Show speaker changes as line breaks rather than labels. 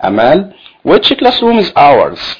Amal, which classroom is ours?